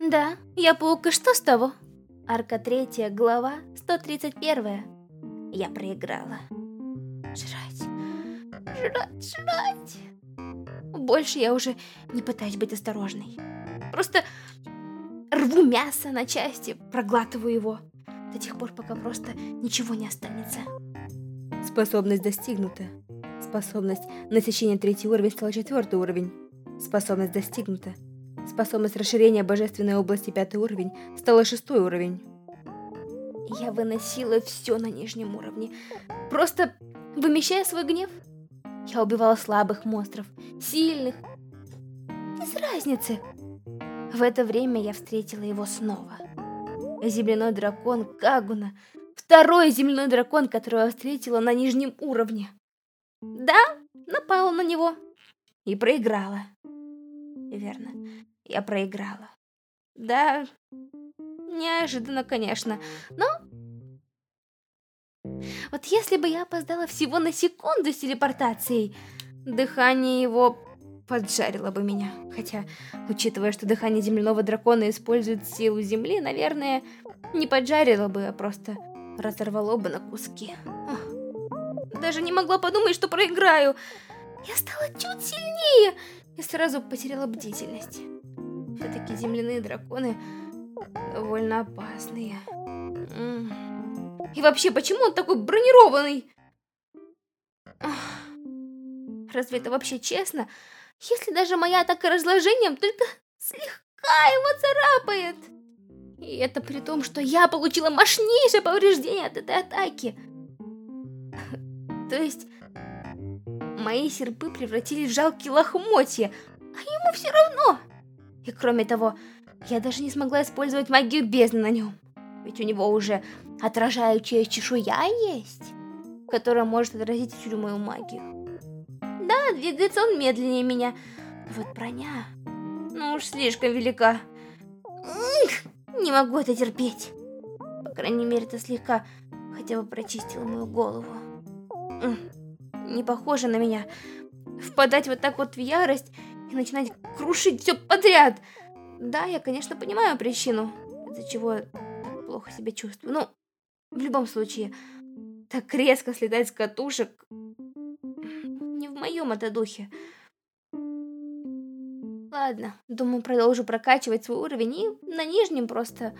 Да, я паук, и что с того? Арка 3, глава 131. Я проиграла. Жрать, жрать, жрать. Больше я уже не пытаюсь быть осторожной. Просто рву мясо на части, проглатываю его. До тех пор, пока просто ничего не останется. Способность достигнута. Способность насыщения третий уровень стала четвертый уровень. Способность достигнута. Способность расширения божественной области пятый уровень стала шестой уровень. Я выносила все на нижнем уровне, просто вымещая свой гнев. Я убивала слабых монстров, сильных, без разницы. В это время я встретила его снова. Земляной дракон Кагуна, второй земляной дракон, которого встретила на нижнем уровне. Да, напала на него и проиграла. Верно, я проиграла. Да, неожиданно, конечно, но... Вот если бы я опоздала всего на секунду с телепортацией, дыхание его поджарило бы меня. Хотя, учитывая, что дыхание земляного дракона использует силу земли, наверное, не поджарило бы, а просто разорвало бы на куски. Даже не могла подумать, что проиграю. Я стала чуть сильнее и сразу потеряла бдительность. Земляные драконы довольно опасные. И вообще, почему он такой бронированный? Разве это вообще честно? Если даже моя атака разложением только слегка его царапает. И это при том, что я получила мощнейшее повреждение от этой атаки. То есть, мои серпы превратились в жалкие лохмотья, а ему все равно. И кроме того, я даже не смогла использовать магию бездны на нем. Ведь у него уже отражающая чешуя есть, которая может отразить всю мою магию. Да, двигается он медленнее меня, вот броня, ну уж слишком велика. Не могу это терпеть. По крайней мере, это слегка хотя бы прочистило мою голову. Не похоже на меня. Впадать вот так вот в ярость и начинать крушить все подряд. Да, я, конечно, понимаю причину, из-за чего так плохо себя чувствую. Но в любом случае, так резко слетать с катушек не в моем это духе. Ладно, думаю, продолжу прокачивать свой уровень и на нижнем просто...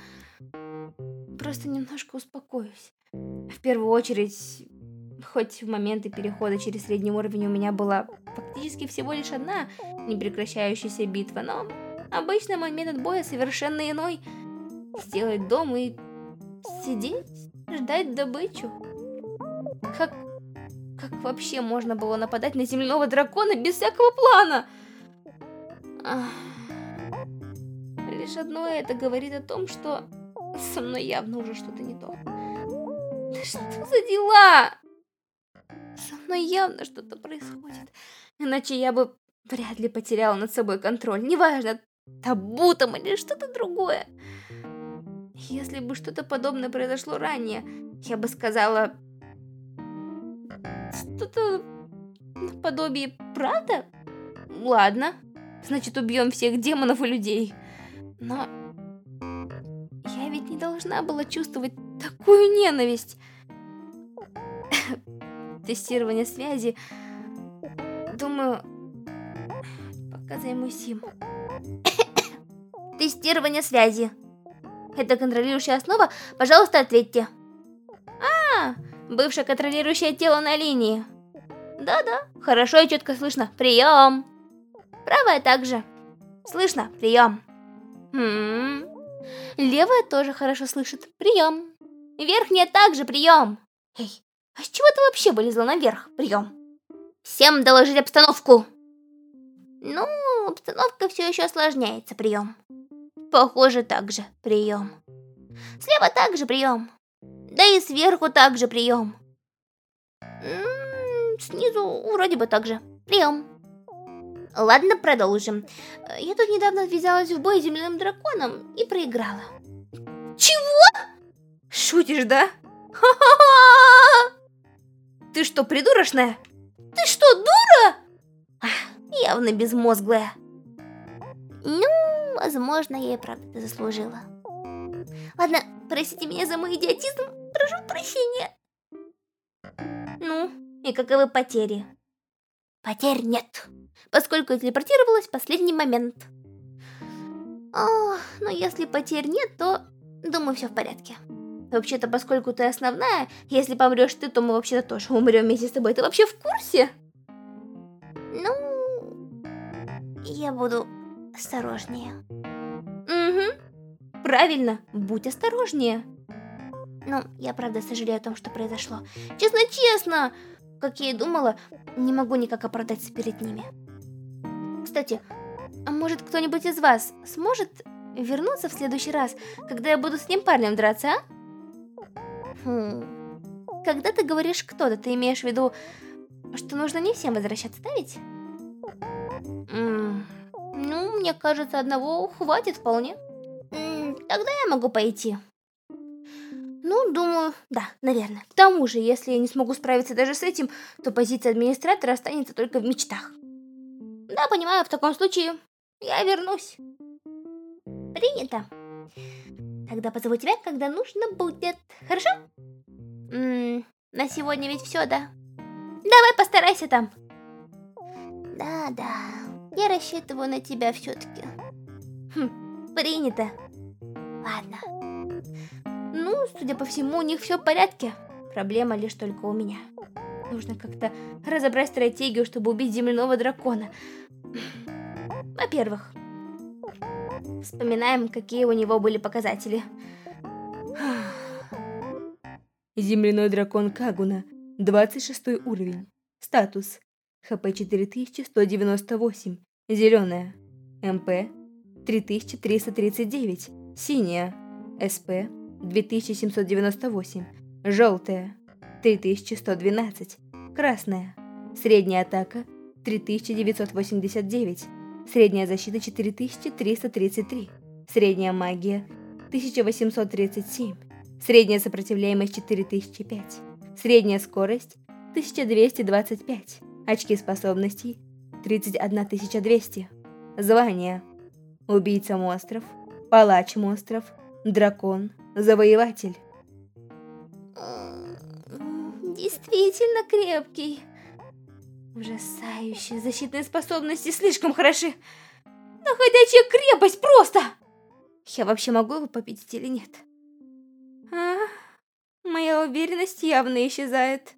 Просто немножко успокоюсь. В первую очередь, хоть в моменты перехода через средний уровень у меня была фактически всего лишь одна непрекращающаяся битва, но обычно мой метод боя совершенно иной. Сделать дом и сидеть, ждать добычу. Как... Как вообще можно было нападать на земляного дракона без всякого плана? Лишь одно это говорит о том, что со мной явно уже что-то не то. Да что за дела? Со мной явно что-то происходит. Иначе я бы вряд ли потеряла над собой контроль. Неважно, табу там или что-то другое. Если бы что-то подобное произошло ранее, я бы сказала... Что-то наподобие правда? Ладно. Значит, убьем всех демонов и людей. Но я ведь не должна была чувствовать такую ненависть. Тестирование связи. Думаю, пока займусь им. Тестирование связи. Это контролирующая основа? Пожалуйста, ответьте. А, бывшее контролирующее тело на линии. Да-да, хорошо и четко слышно. Прием. Правая также. Слышно? Прием. Хм. Левая тоже хорошо слышит. Прием. Верхняя также прием. Эй, а с чего ты вообще вылезла наверх? Прием. Всем доложить обстановку. Ну, обстановка все еще осложняется. Прием. Похоже, также прием. Слева также прием. Да и сверху также прием. Снизу вроде бы также. Прием. Ладно, продолжим. Я тут недавно ввязалась в бой с земляным драконом и проиграла. Чего? Шутишь, да? Ха-ха-ха! Ты что, придурочная? Ты что, дура? Явно безмозглая. Ну, возможно, я и правда заслужила. Ладно, простите меня за мой идиотизм, прошу прощения. Ну, и каковы потери? Потерь нет, поскольку я телепортировалась в последний момент. О, но если потерь нет, то, думаю, все в порядке. Вообще-то, поскольку ты основная, если помрешь ты, то мы вообще-то тоже умрем вместе с тобой. Ты вообще в курсе? Ну, я буду осторожнее. Угу. Правильно, будь осторожнее. Ну, я правда сожалею о том, что произошло. Честно-честно, как я и думала, не могу никак оправдаться перед ними. Кстати, а может кто-нибудь из вас сможет вернуться в следующий раз, когда я буду с ним парнем драться, а? Хм. Когда ты говоришь кто-то, ты имеешь в виду, что нужно не всем возвращаться, да ведь? М ну, мне кажется, одного хватит вполне. М тогда я могу пойти. Ну, думаю, да, наверное. К тому же, если я не смогу справиться даже с этим, то позиция администратора останется только в мечтах. Да, понимаю, в таком случае я вернусь. Принято. Тогда позову тебя, когда нужно будет. Хорошо? М -м, на сегодня ведь все, да? Давай постарайся там. Да-да, я рассчитываю на тебя все-таки. Хм, принято. Ладно. Ну, судя по всему, у них все в порядке. Проблема лишь только у меня. Нужно как-то разобрать стратегию, чтобы убить земляного дракона. Во-первых, Вспоминаем, какие у него были показатели. Земляной дракон Кагуна, 26 уровень. Статус. ХП 4198. Зеленая. МП 3339. Синяя. СП 2798. Желтая. 3112. Красная. Средняя атака 3989. Средняя защита 4333. Средняя магия 1837. Средняя сопротивляемость 4005. Средняя скорость 1225. Очки способностей 31200. Звание. Убийца монстров. Палач монстров. Дракон. Завоеватель. Действительно крепкий. Ужасающие защитные способности слишком хороши. Находящая крепость просто! Я вообще могу его победить или нет? А, моя уверенность явно исчезает.